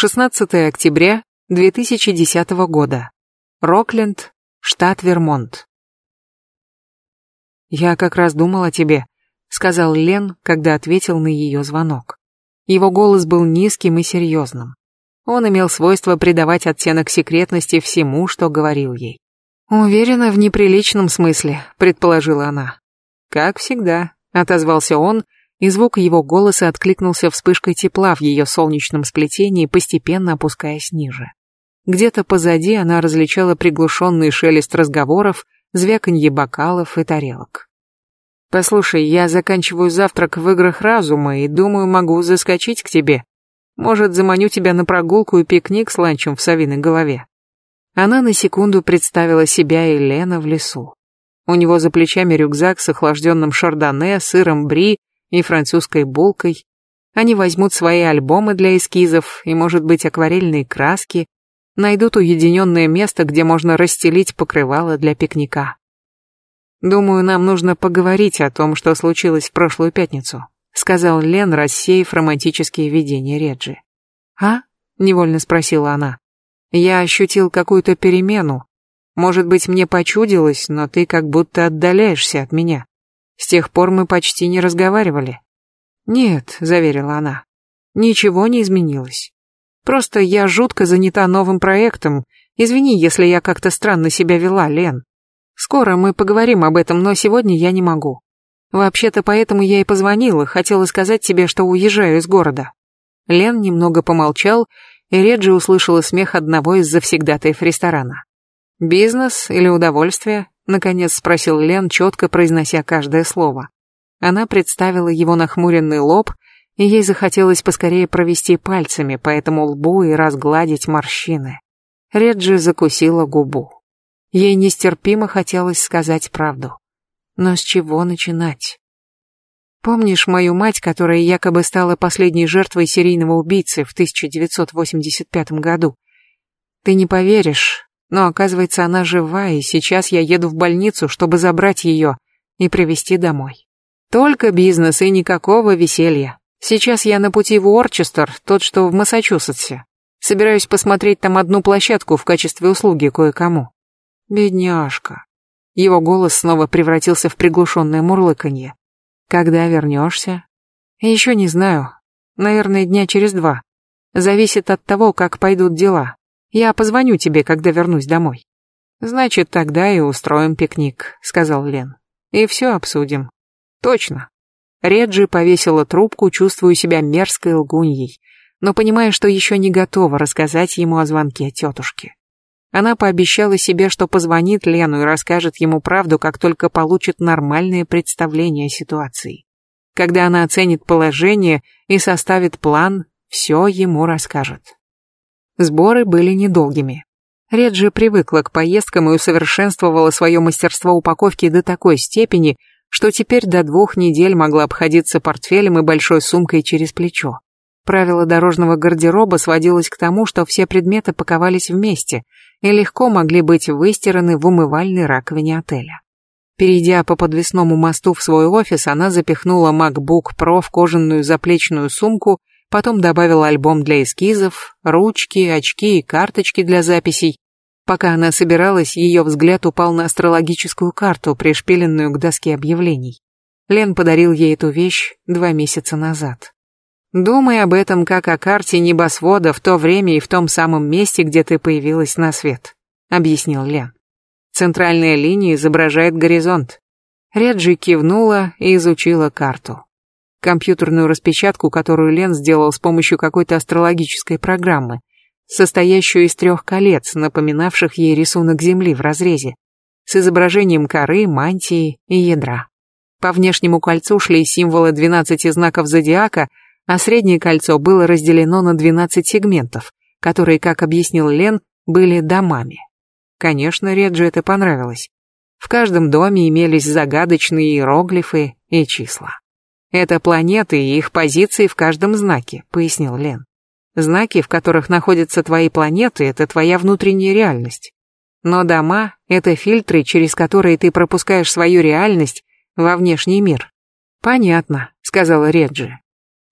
16 октября 2010 года. Рокленд, штат Вермонт. «Я как раз думал о тебе», — сказал Лен, когда ответил на ее звонок. Его голос был низким и серьезным. Он имел свойство придавать оттенок секретности всему, что говорил ей. «Уверена, в неприличном смысле», — предположила она. «Как всегда», — отозвался он, и звук его голоса откликнулся вспышкой тепла в ее солнечном сплетении, постепенно опускаясь ниже. Где-то позади она различала приглушенный шелест разговоров, звяканье бокалов и тарелок. «Послушай, я заканчиваю завтрак в играх разума и думаю, могу заскочить к тебе. Может, заманю тебя на прогулку и пикник с ланчем в совиной голове». Она на секунду представила себя и Лена в лесу. У него за плечами рюкзак с охлажденным шардоне, сыром бри и французской булкой. Они возьмут свои альбомы для эскизов и, может быть, акварельные краски, найдут уединенное место, где можно расстелить покрывало для пикника. «Думаю, нам нужно поговорить о том, что случилось в прошлую пятницу», сказал Лен, рассеяв романтические видения Реджи. «А?» — невольно спросила она. «Я ощутил какую-то перемену. Может быть, мне почудилось, но ты как будто отдаляешься от меня. С тех пор мы почти не разговаривали». «Нет», — заверила она, — «ничего не изменилось. Просто я жутко занята новым проектом. Извини, если я как-то странно себя вела, Лен. Скоро мы поговорим об этом, но сегодня я не могу. Вообще-то поэтому я и позвонила, хотела сказать тебе, что уезжаю из города. Лен немного помолчал, и Реджи услышала смех одного из завсегдатаев ресторана. «Бизнес или удовольствие?» — наконец спросил Лен, четко произнося каждое слово. Она представила его нахмуренный лоб, и ей захотелось поскорее провести пальцами по этому лбу и разгладить морщины. Реджи закусила губу. Ей нестерпимо хотелось сказать правду. Но с чего начинать? Помнишь мою мать, которая якобы стала последней жертвой серийного убийцы в 1985 году? Ты не поверишь, но оказывается она жива, и сейчас я еду в больницу, чтобы забрать ее и привезти домой. Только бизнес и никакого веселья. Сейчас я на пути в Уорчестер, тот, что в Массачусетсе. Собираюсь посмотреть там одну площадку в качестве услуги кое-кому. Бедняжка. Его голос снова превратился в приглушенное мурлыканье. Когда вернешься? Еще не знаю. Наверное, дня через два. Зависит от того, как пойдут дела. Я позвоню тебе, когда вернусь домой. Значит, тогда и устроим пикник, сказал Лен. И все обсудим. Точно. Реджи повесила трубку, чувствуя себя мерзкой лгуньей, но понимая, что еще не готова рассказать ему о звонке тетушки. Она пообещала себе, что позвонит Лену и расскажет ему правду, как только получит нормальное представление о ситуации. Когда она оценит положение и составит план, все ему расскажет. Сборы были недолгими. Реджи привыкла к поездкам и усовершенствовала свое мастерство упаковки до такой степени, что теперь до двух недель могла обходиться портфелем и большой сумкой через плечо. Правило дорожного гардероба сводилось к тому, что все предметы паковались вместе и легко могли быть выстираны в умывальной раковине отеля. Перейдя по подвесному мосту в свой офис, она запихнула MacBook Pro в кожаную заплечную сумку, потом добавила альбом для эскизов, ручки, очки и карточки для записей. Пока она собиралась, ее взгляд упал на астрологическую карту, пришпиленную к доске объявлений. Лен подарил ей эту вещь два месяца назад. Думай об этом как о карте небосвода в то время и в том самом месте, где ты появилась на свет, объяснил Лен. Центральная линия изображает горизонт. Реджи кивнула и изучила карту. Компьютерную распечатку, которую Лен сделал с помощью какой-то астрологической программы, состоящую из трех колец, напоминавших ей рисунок Земли в разрезе, с изображением коры, мантии и ядра. По внешнему кольцу шли символы 12 знаков зодиака, а среднее кольцо было разделено на 12 сегментов, которые, как объяснил Лен, были домами. Конечно, Реджи это понравилось. В каждом доме имелись загадочные иероглифы и числа. Это планеты и их позиции в каждом знаке, пояснил Лен. Знаки, в которых находятся твои планеты, это твоя внутренняя реальность. Но дома — это фильтры, через которые ты пропускаешь свою реальность во внешний мир. Понятно, сказала Реджи.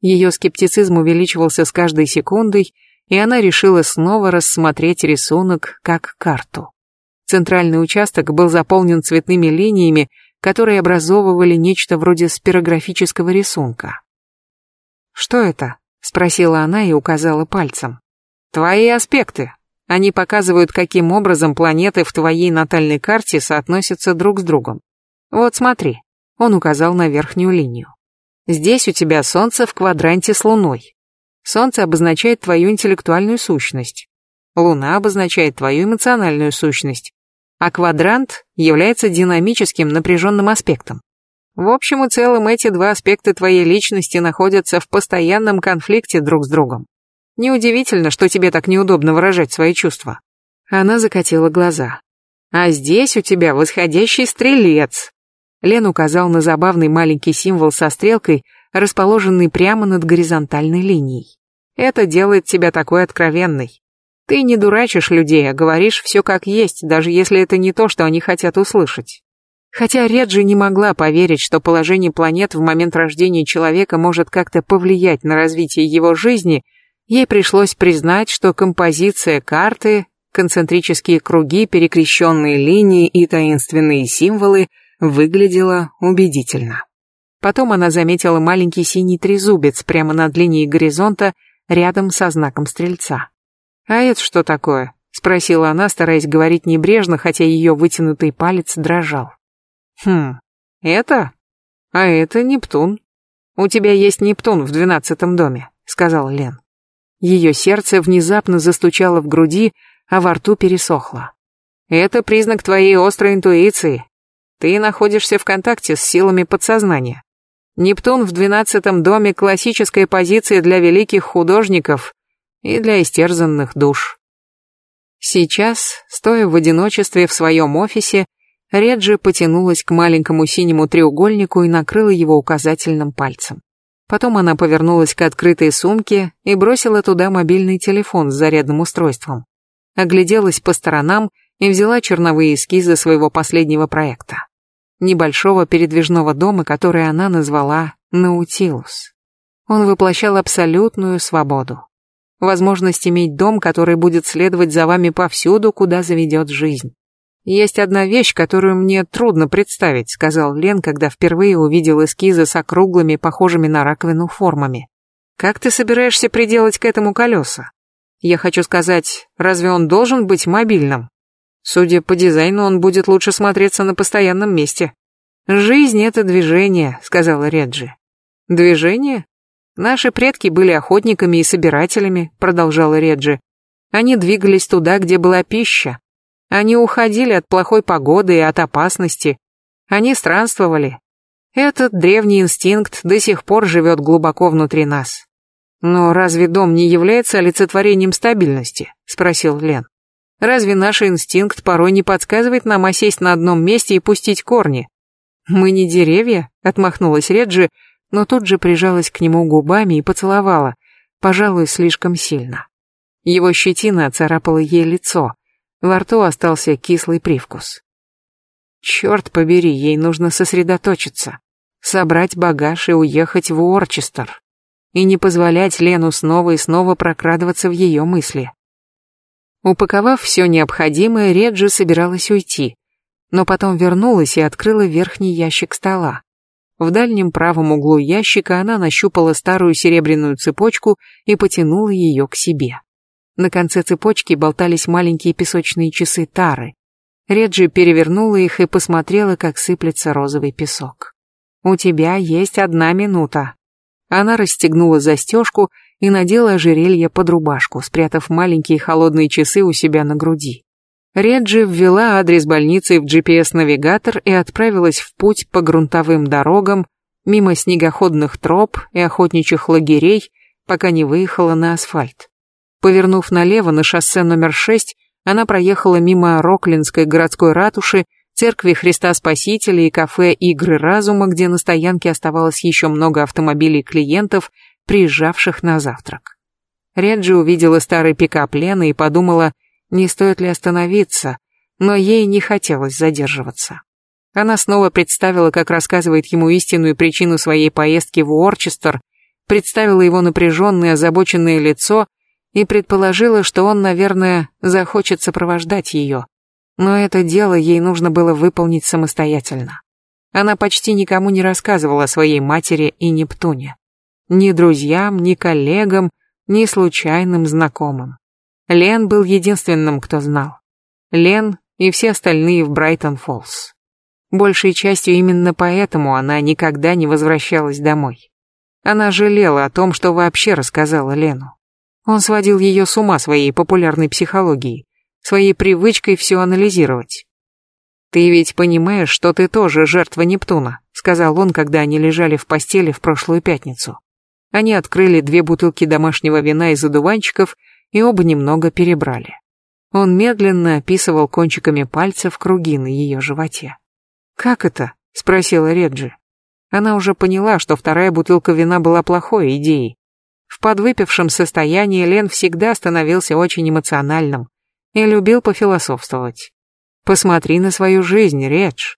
Ее скептицизм увеличивался с каждой секундой, и она решила снова рассмотреть рисунок как карту. Центральный участок был заполнен цветными линиями, которые образовывали нечто вроде спирографического рисунка. «Что это?» — спросила она и указала пальцем. «Твои аспекты. Они показывают, каким образом планеты в твоей натальной карте соотносятся друг с другом. Вот смотри». Он указал на верхнюю линию. «Здесь у тебя Солнце в квадранте с Луной. Солнце обозначает твою интеллектуальную сущность. Луна обозначает твою эмоциональную сущность. А квадрант является динамическим напряженным аспектом. В общем и целом эти два аспекта твоей личности находятся в постоянном конфликте друг с другом. Неудивительно, что тебе так неудобно выражать свои чувства. Она закатила глаза. А здесь у тебя восходящий стрелец. Лен указал на забавный маленький символ со стрелкой, расположенный прямо над горизонтальной линией. Это делает тебя такой откровенной. Ты не дурачишь людей, а говоришь все как есть, даже если это не то, что они хотят услышать. Хотя Реджи не могла поверить, что положение планет в момент рождения человека может как-то повлиять на развитие его жизни, ей пришлось признать, что композиция карты, концентрические круги, перекрещенные линии и таинственные символы выглядела убедительно. Потом она заметила маленький синий трезубец прямо над линией горизонта рядом со знаком стрельца. «А это что такое?» — спросила она, стараясь говорить небрежно, хотя ее вытянутый палец дрожал. «Хм, это? А это Нептун. У тебя есть Нептун в двенадцатом доме», — сказал Лен. Ее сердце внезапно застучало в груди, а во рту пересохло. «Это признак твоей острой интуиции. Ты находишься в контакте с силами подсознания. Нептун в двенадцатом доме — классическая позиция для великих художников и для истерзанных душ. Сейчас, стоя в одиночестве в своем офисе, Реджи потянулась к маленькому синему треугольнику и накрыла его указательным пальцем. Потом она повернулась к открытой сумке и бросила туда мобильный телефон с зарядным устройством. Огляделась по сторонам и взяла черновые эскизы своего последнего проекта небольшого передвижного дома, который она назвала Наутилус. Он воплощал абсолютную свободу. Возможность иметь дом, который будет следовать за вами повсюду, куда заведет жизнь. «Есть одна вещь, которую мне трудно представить», — сказал Лен, когда впервые увидел эскизы с округлыми, похожими на раковину формами. «Как ты собираешься приделать к этому колеса? Я хочу сказать, разве он должен быть мобильным?» Судя по дизайну, он будет лучше смотреться на постоянном месте. «Жизнь — это движение», — сказала Реджи. «Движение? Наши предки были охотниками и собирателями», — продолжала Реджи. «Они двигались туда, где была пища. Они уходили от плохой погоды и от опасности. Они странствовали. Этот древний инстинкт до сих пор живет глубоко внутри нас». «Но разве дом не является олицетворением стабильности?» — спросил Лен. Разве наш инстинкт порой не подсказывает нам осесть на одном месте и пустить корни? Мы не деревья, отмахнулась Реджи, но тут же прижалась к нему губами и поцеловала, пожалуй, слишком сильно. Его щетина царапала ей лицо, во рту остался кислый привкус. Черт побери, ей нужно сосредоточиться, собрать багаж и уехать в Уорчестер, и не позволять Лену снова и снова прокрадываться в ее мысли. Упаковав все необходимое, Реджи собиралась уйти, но потом вернулась и открыла верхний ящик стола. В дальнем правом углу ящика она нащупала старую серебряную цепочку и потянула ее к себе. На конце цепочки болтались маленькие песочные часы Тары. Реджи перевернула их и посмотрела, как сыплется розовый песок. «У тебя есть одна минута». Она расстегнула застежку и надела ожерелье под рубашку, спрятав маленькие холодные часы у себя на груди. Реджи ввела адрес больницы в GPS-навигатор и отправилась в путь по грунтовым дорогам, мимо снегоходных троп и охотничьих лагерей, пока не выехала на асфальт. Повернув налево на шоссе номер 6, она проехала мимо Роклинской городской ратуши, церкви Христа Спасителя и кафе «Игры разума», где на стоянке оставалось еще много автомобилей клиентов, приезжавших на завтрак. Реджи увидела старый пикап Лены и подумала, не стоит ли остановиться, но ей не хотелось задерживаться. Она снова представила, как рассказывает ему истинную причину своей поездки в Уорчестер, представила его напряженное, озабоченное лицо и предположила, что он, наверное, захочет сопровождать ее. Но это дело ей нужно было выполнить самостоятельно. Она почти никому не рассказывала о своей матери и Нептуне. Ни друзьям, ни коллегам, ни случайным знакомым. Лен был единственным, кто знал. Лен и все остальные в Брайтон-Фоллс. Большей частью именно поэтому она никогда не возвращалась домой. Она жалела о том, что вообще рассказала Лену. Он сводил ее с ума своей популярной психологией, своей привычкой все анализировать. «Ты ведь понимаешь, что ты тоже жертва Нептуна», сказал он, когда они лежали в постели в прошлую пятницу. Они открыли две бутылки домашнего вина из одуванчиков и оба немного перебрали. Он медленно описывал кончиками пальцев круги на ее животе. «Как это?» — спросила Реджи. Она уже поняла, что вторая бутылка вина была плохой идеей. В подвыпившем состоянии Лен всегда становился очень эмоциональным и любил пофилософствовать. «Посмотри на свою жизнь, Редж.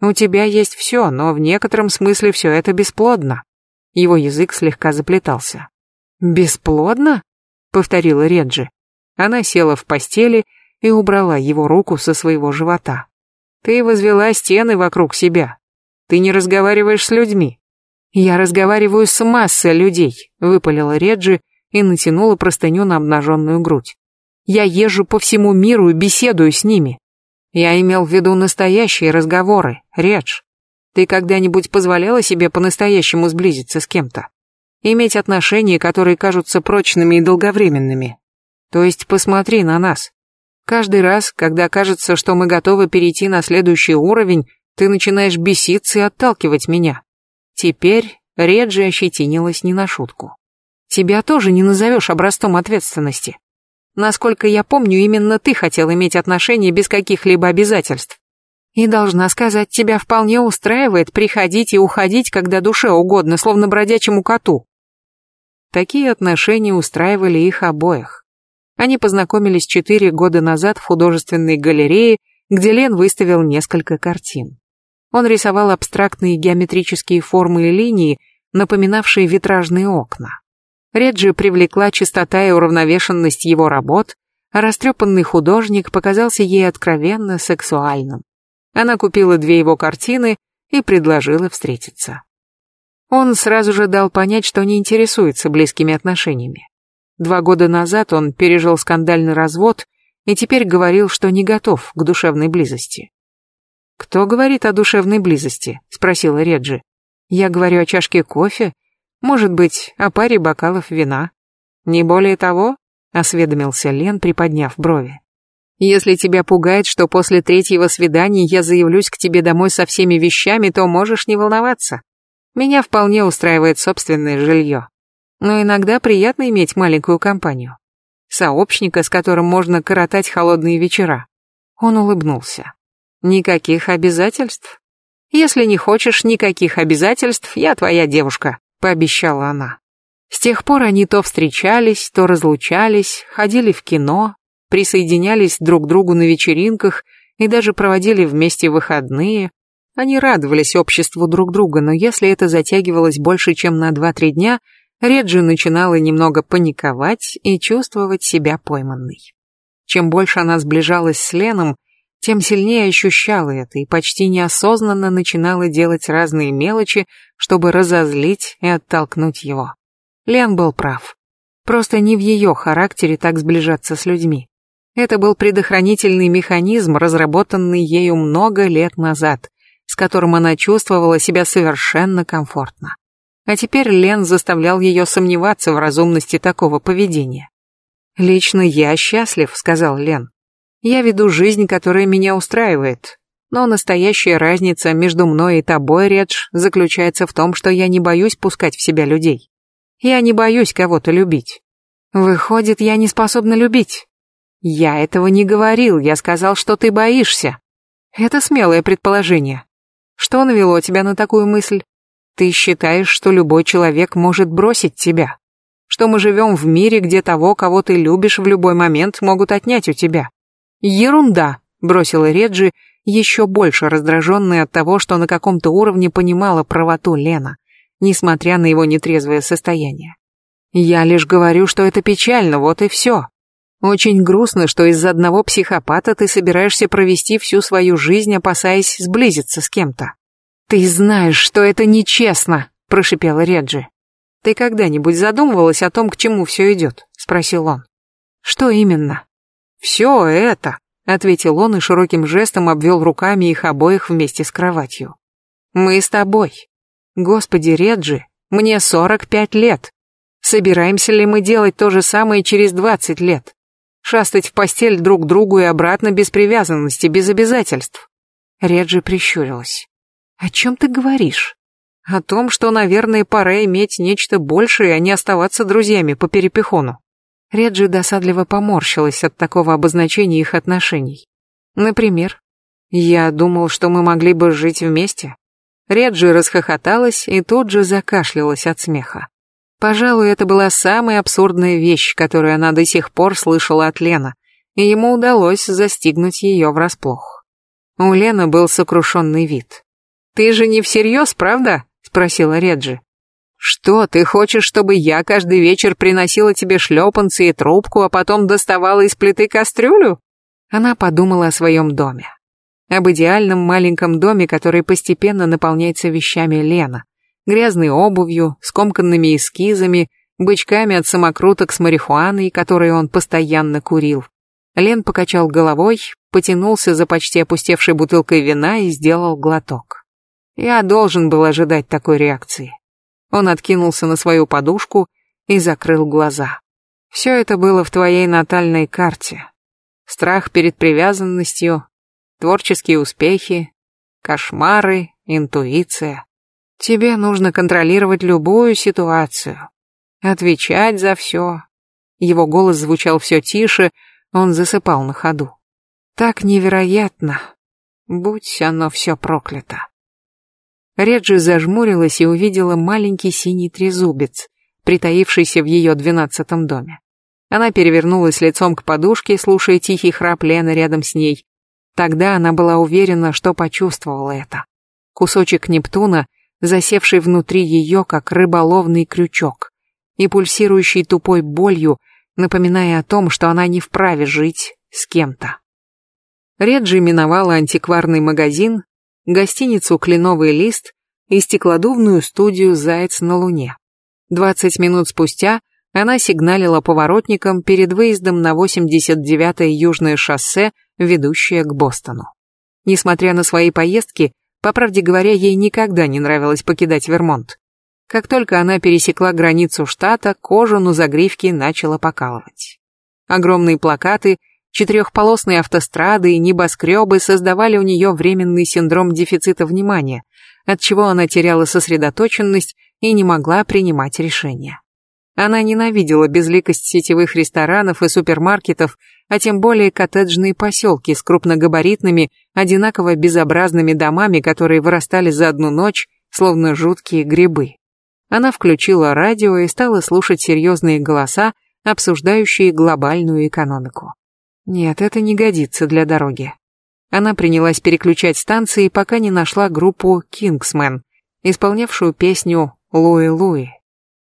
У тебя есть все, но в некотором смысле все это бесплодно». Его язык слегка заплетался. «Бесплодно?» — повторила Реджи. Она села в постели и убрала его руку со своего живота. Ты возвела стены вокруг себя. Ты не разговариваешь с людьми. Я разговариваю с массой людей, выпалила Реджи и натянула простыню на обнаженную грудь. Я езжу по всему миру и беседую с ними. Я имел в виду настоящие разговоры, Редж. Ты когда-нибудь позволяла себе по-настоящему сблизиться с кем-то? Иметь отношения, которые кажутся прочными и долговременными? То есть посмотри на нас. Каждый раз, когда кажется, что мы готовы перейти на следующий уровень, ты начинаешь беситься и отталкивать меня. Теперь Реджи ощетинилась не на шутку. Тебя тоже не назовешь образцом ответственности. Насколько я помню, именно ты хотел иметь отношения без каких-либо обязательств. И должна сказать, тебя вполне устраивает приходить и уходить, когда душе угодно, словно бродячему коту. Такие отношения устраивали их обоих. Они познакомились четыре года назад в художественной галерее, где Лен выставил несколько картин. Он рисовал абстрактные геометрические формы и линии, напоминавшие витражные окна. Реджи привлекла чистота и уравновешенность его работ, а растрепанный художник показался ей откровенно сексуальным. Она купила две его картины и предложила встретиться. Он сразу же дал понять, что не интересуется близкими отношениями. Два года назад он пережил скандальный развод и теперь говорил, что не готов к душевной близости. «Кто говорит о душевной близости?» — спросила Реджи. «Я говорю о чашке кофе, может быть, о паре бокалов вина. Не более того?» — осведомился Лен, приподняв брови. «Если тебя пугает, что после третьего свидания я заявлюсь к тебе домой со всеми вещами, то можешь не волноваться. Меня вполне устраивает собственное жилье но иногда приятно иметь маленькую компанию. Сообщника, с которым можно коротать холодные вечера. Он улыбнулся. Никаких обязательств? Если не хочешь никаких обязательств, я твоя девушка, пообещала она. С тех пор они то встречались, то разлучались, ходили в кино, присоединялись друг к другу на вечеринках и даже проводили вместе выходные. Они радовались обществу друг друга, но если это затягивалось больше, чем на 2-3 дня, Реджи начинала немного паниковать и чувствовать себя пойманной. Чем больше она сближалась с Леном, тем сильнее ощущала это и почти неосознанно начинала делать разные мелочи, чтобы разозлить и оттолкнуть его. Лен был прав. Просто не в ее характере так сближаться с людьми. Это был предохранительный механизм, разработанный ею много лет назад, с которым она чувствовала себя совершенно комфортно. А теперь Лен заставлял ее сомневаться в разумности такого поведения. «Лично я счастлив», — сказал Лен. «Я веду жизнь, которая меня устраивает. Но настоящая разница между мной и тобой, Редж, заключается в том, что я не боюсь пускать в себя людей. Я не боюсь кого-то любить. Выходит, я не способна любить. Я этого не говорил, я сказал, что ты боишься. Это смелое предположение. Что навело тебя на такую мысль? Ты считаешь, что любой человек может бросить тебя? Что мы живем в мире, где того, кого ты любишь, в любой момент могут отнять у тебя? Ерунда, бросила Реджи, еще больше раздраженная от того, что на каком-то уровне понимала правоту Лена, несмотря на его нетрезвое состояние. Я лишь говорю, что это печально, вот и все. Очень грустно, что из-за одного психопата ты собираешься провести всю свою жизнь, опасаясь сблизиться с кем-то. Ты знаешь, что это нечестно, прошипела Реджи. Ты когда-нибудь задумывалась о том, к чему все идет? спросил он. Что именно? Все это, ответил он и широким жестом обвел руками их обоих вместе с кроватью. Мы с тобой. Господи, Реджи, мне сорок пять лет. Собираемся ли мы делать то же самое через двадцать лет? Шастать в постель друг другу и обратно без привязанности, без обязательств. Реджи прищурилась. О чем ты говоришь? О том, что, наверное, пора иметь нечто большее, а не оставаться друзьями по перепихону. Реджи досадливо поморщилась от такого обозначения их отношений. Например, я думал, что мы могли бы жить вместе. Реджи расхохоталась и тут же закашлялась от смеха. Пожалуй, это была самая абсурдная вещь, которую она до сих пор слышала от Лена, и ему удалось застигнуть ее врасплох. У Лены был сокрушенный вид. «Ты же не всерьез, правда?» — спросила Реджи. «Что, ты хочешь, чтобы я каждый вечер приносила тебе шлепанцы и трубку, а потом доставала из плиты кастрюлю?» Она подумала о своем доме. Об идеальном маленьком доме, который постепенно наполняется вещами Лена, грязной обувью, скомканными эскизами, бычками от самокруток с марихуаной, которые он постоянно курил. Лен покачал головой, потянулся за почти опустевшей бутылкой вина и сделал глоток. Я должен был ожидать такой реакции. Он откинулся на свою подушку и закрыл глаза. Все это было в твоей натальной карте. Страх перед привязанностью, творческие успехи, кошмары, интуиция. Тебе нужно контролировать любую ситуацию, отвечать за все. Его голос звучал все тише, он засыпал на ходу. Так невероятно. Будь оно все проклято. Реджи зажмурилась и увидела маленький синий трезубец, притаившийся в ее двенадцатом доме. Она перевернулась лицом к подушке, слушая тихий храп Лены рядом с ней. Тогда она была уверена, что почувствовала это. Кусочек Нептуна — засевший внутри ее, как рыболовный крючок, и пульсирующий тупой болью, напоминая о том, что она не вправе жить с кем-то. Реджи миновала антикварный магазин, гостиницу «Кленовый лист» и стеклодувную студию «Заяц на Луне». Двадцать минут спустя она сигналила поворотником перед выездом на 89-е Южное шоссе, ведущее к Бостону. Несмотря на свои поездки, по правде говоря, ей никогда не нравилось покидать Вермонт. Как только она пересекла границу штата, кожу на загривке начала покалывать. Огромные плакаты, четырехполосные автострады и небоскребы создавали у нее временный синдром дефицита внимания, от чего она теряла сосредоточенность и не могла принимать решения. Она ненавидела безликость сетевых ресторанов и супермаркетов, а тем более коттеджные поселки с крупногабаритными, одинаково безобразными домами, которые вырастали за одну ночь, словно жуткие грибы. Она включила радио и стала слушать серьезные голоса, обсуждающие глобальную экономику. Нет, это не годится для дороги. Она принялась переключать станции, пока не нашла группу «Кингсмен», исполнявшую песню «Луи Луи».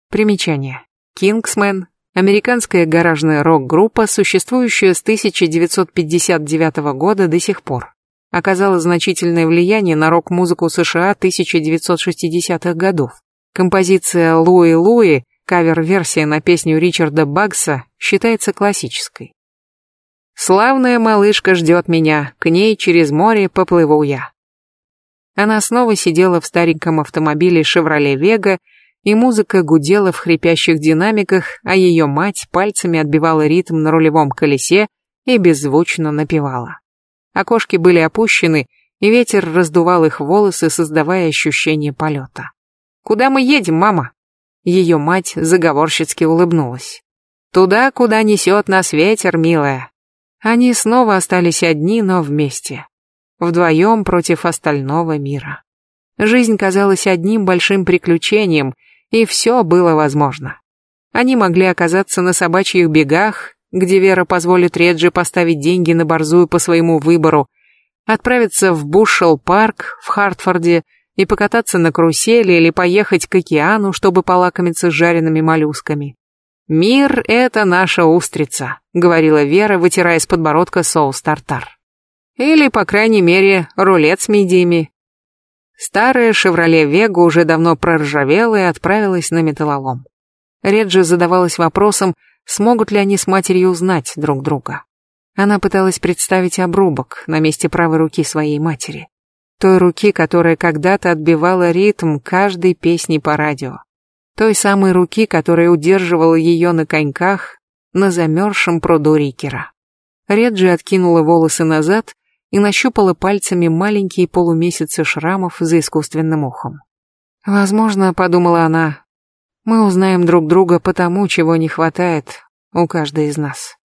Примечание. «Кингсмен» американская гаражная рок-группа, существующая с 1959 года до сих пор, оказала значительное влияние на рок-музыку США 1960-х годов. Композиция «Луи Луи», кавер-версия на песню Ричарда Багса, считается классической. «Славная малышка ждет меня, к ней через море поплыву я». Она снова сидела в стареньком автомобиле «Шевроле Вега» и музыка гудела в хрипящих динамиках, а ее мать пальцами отбивала ритм на рулевом колесе и беззвучно напевала. Окошки были опущены, и ветер раздувал их волосы, создавая ощущение полета. «Куда мы едем, мама?» Ее мать заговорщицки улыбнулась. «Туда, куда несет нас ветер, милая». Они снова остались одни, но вместе. Вдвоем против остального мира. Жизнь казалась одним большим приключением — и все было возможно. Они могли оказаться на собачьих бегах, где Вера позволит Реджи поставить деньги на борзую по своему выбору, отправиться в Бушел-парк в Хартфорде и покататься на карусели или поехать к океану, чтобы полакомиться жареными моллюсками. «Мир — это наша устрица», — говорила Вера, вытирая с подбородка соус тартар. Или, по крайней мере, рулет с мидиями. Старая «Шевроле Вега» уже давно проржавела и отправилась на металлолом. Реджи задавалась вопросом, смогут ли они с матерью узнать друг друга. Она пыталась представить обрубок на месте правой руки своей матери. Той руки, которая когда-то отбивала ритм каждой песни по радио. Той самой руки, которая удерживала ее на коньках на замерзшем пруду Рикера. Реджи откинула волосы назад и нащупала пальцами маленькие полумесяцы шрамов за искусственным ухом. Возможно, подумала она, мы узнаем друг друга по тому, чего не хватает у каждой из нас.